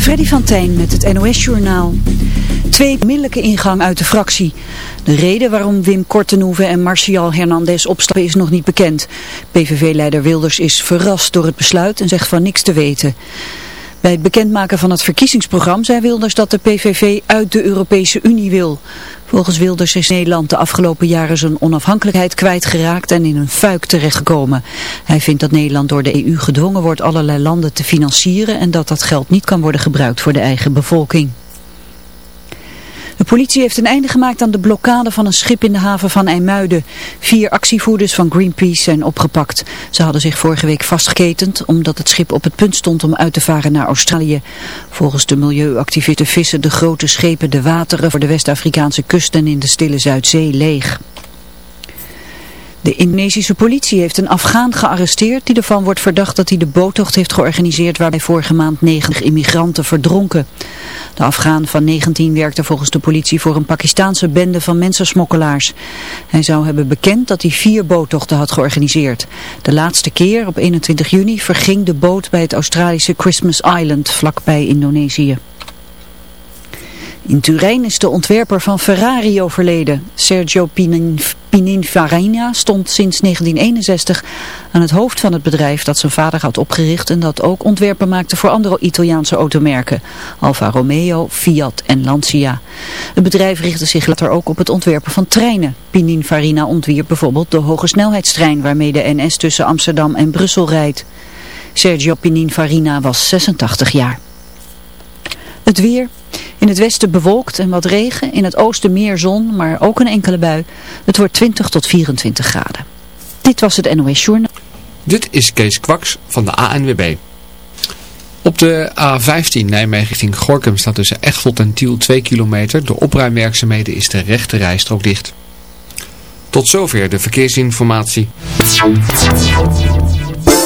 Freddy van Tijn met het NOS-journaal. Twee middelijke ingang uit de fractie. De reden waarom Wim Kortenhoeven en Marcial Hernandez opstappen is nog niet bekend. PVV-leider Wilders is verrast door het besluit en zegt van niks te weten. Bij het bekendmaken van het verkiezingsprogramma zei Wilders dat de PVV uit de Europese Unie wil. Volgens Wilders is Nederland de afgelopen jaren zijn onafhankelijkheid kwijtgeraakt en in een fuik terechtgekomen. Hij vindt dat Nederland door de EU gedwongen wordt allerlei landen te financieren en dat dat geld niet kan worden gebruikt voor de eigen bevolking. De politie heeft een einde gemaakt aan de blokkade van een schip in de haven van IJmuiden. Vier actievoerders van Greenpeace zijn opgepakt. Ze hadden zich vorige week vastgeketend omdat het schip op het punt stond om uit te varen naar Australië. Volgens de milieuactivisten vissen de grote schepen de wateren voor de West-Afrikaanse kust en in de stille Zuidzee leeg. De Indonesische politie heeft een Afghaan gearresteerd die ervan wordt verdacht dat hij de boottocht heeft georganiseerd waarbij vorige maand 90 immigranten verdronken. De Afghaan van 19 werkte volgens de politie voor een Pakistaanse bende van mensensmokkelaars. Hij zou hebben bekend dat hij vier boottochten had georganiseerd. De laatste keer, op 21 juni, verging de boot bij het Australische Christmas Island vlakbij Indonesië. In Turijn is de ontwerper van Ferrari overleden. Sergio Pininfarina stond sinds 1961 aan het hoofd van het bedrijf dat zijn vader had opgericht en dat ook ontwerpen maakte voor andere Italiaanse automerken. Alfa Romeo, Fiat en Lancia. Het bedrijf richtte zich later ook op het ontwerpen van treinen. Pininfarina ontwierp bijvoorbeeld de hoge snelheidstrein waarmee de NS tussen Amsterdam en Brussel rijdt. Sergio Pininfarina was 86 jaar. Het weer... In het westen bewolkt en wat regen, in het oosten meer zon, maar ook een enkele bui. Het wordt 20 tot 24 graden. Dit was het NOS Journal. Dit is Kees Kwaks van de ANWB. Op de A15 Nijmegen richting Gorkum staat tussen Echteld en Tiel 2 kilometer. Door opruimwerkzaamheden is de rechte rijstrook dicht. Tot zover de verkeersinformatie.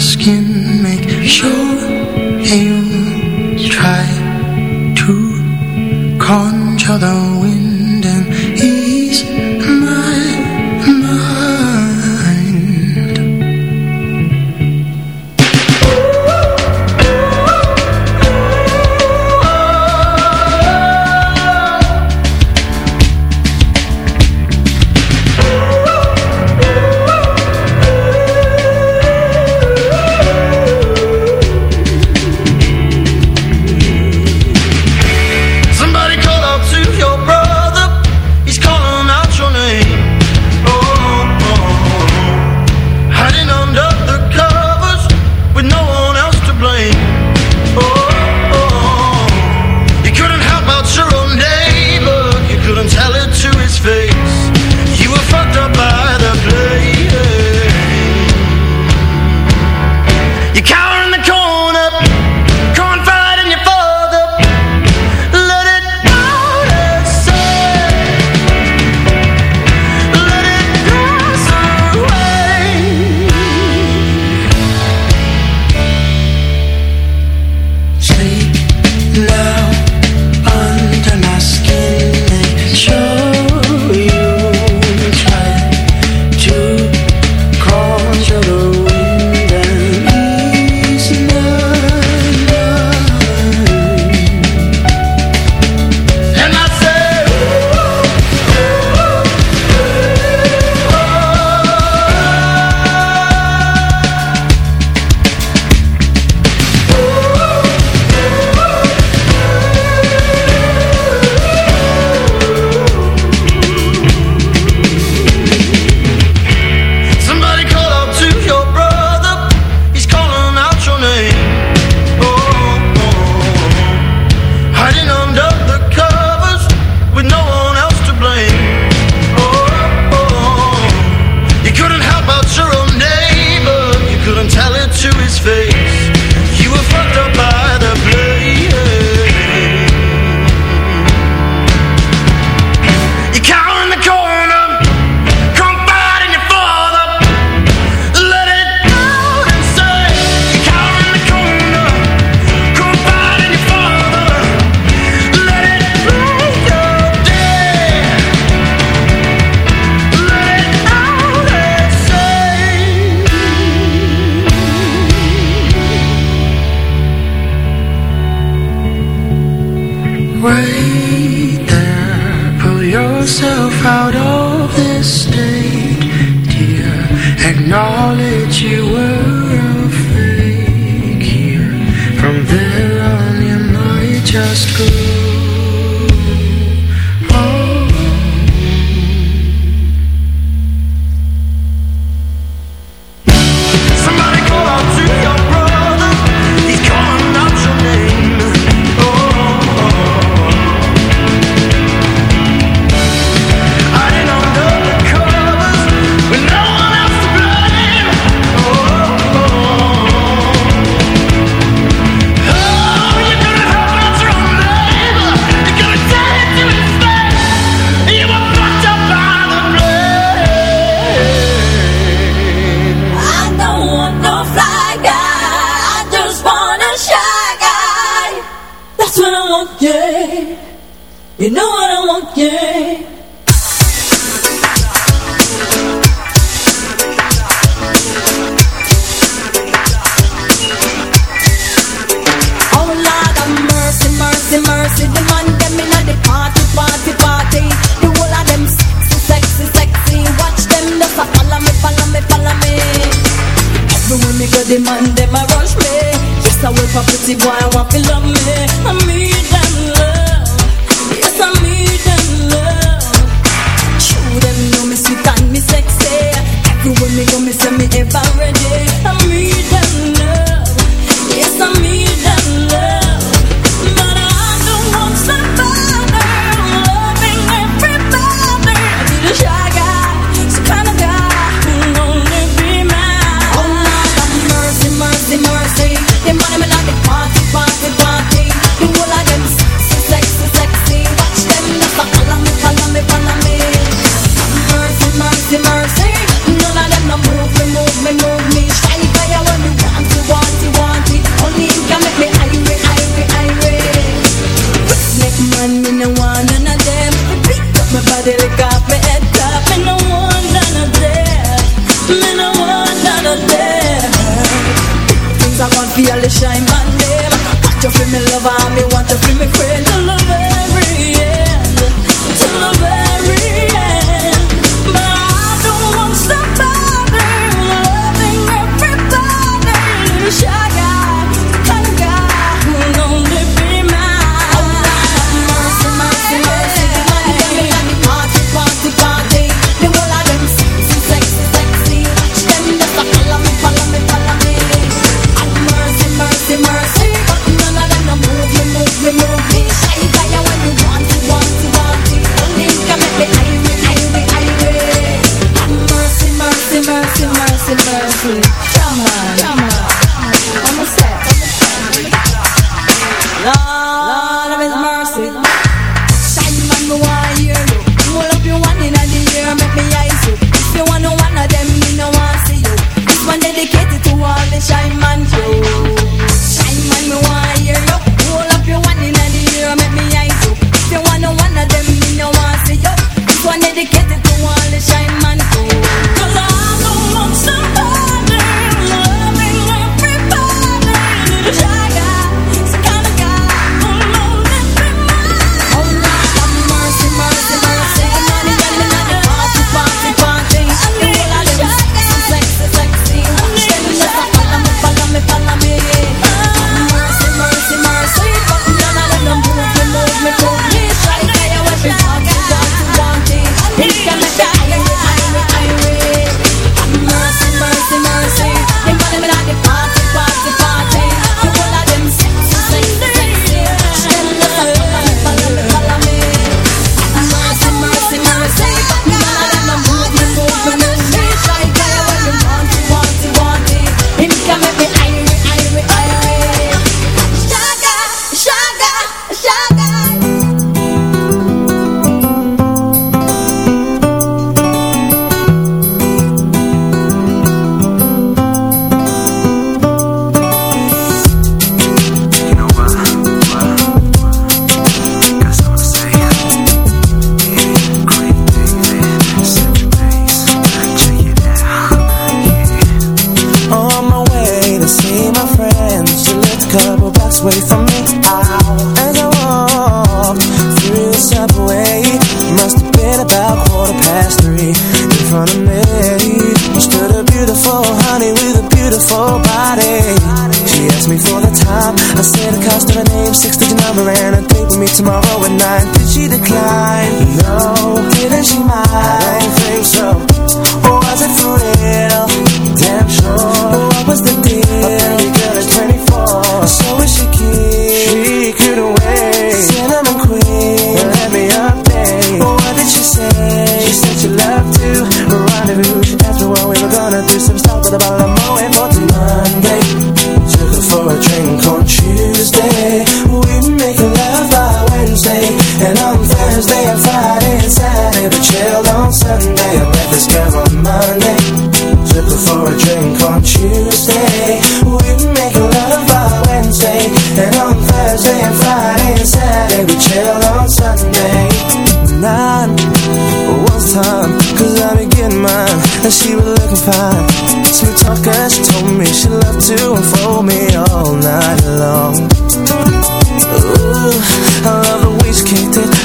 Skin.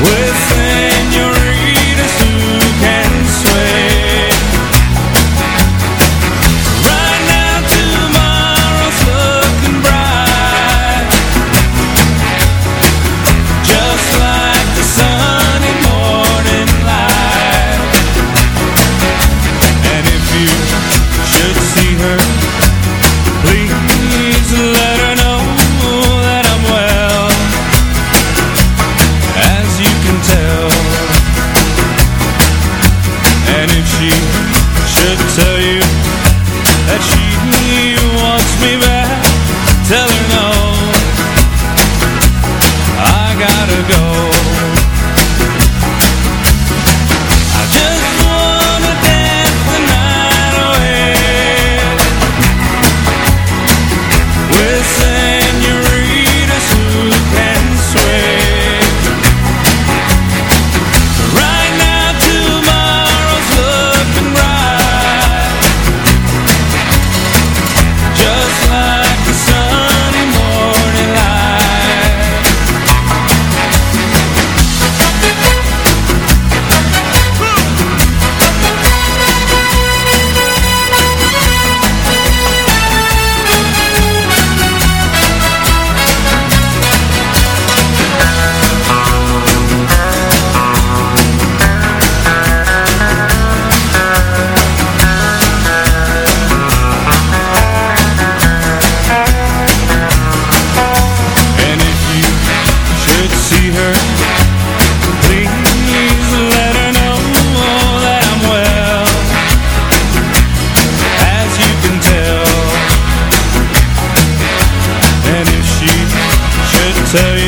With Say